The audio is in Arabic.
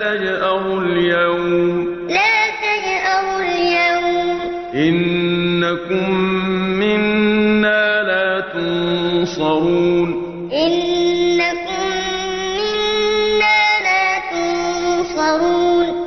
تجأروا اليوم. لا تجأروا اليوم. إنكم منا لا تنصرون. إنكم منا لا تنصرون.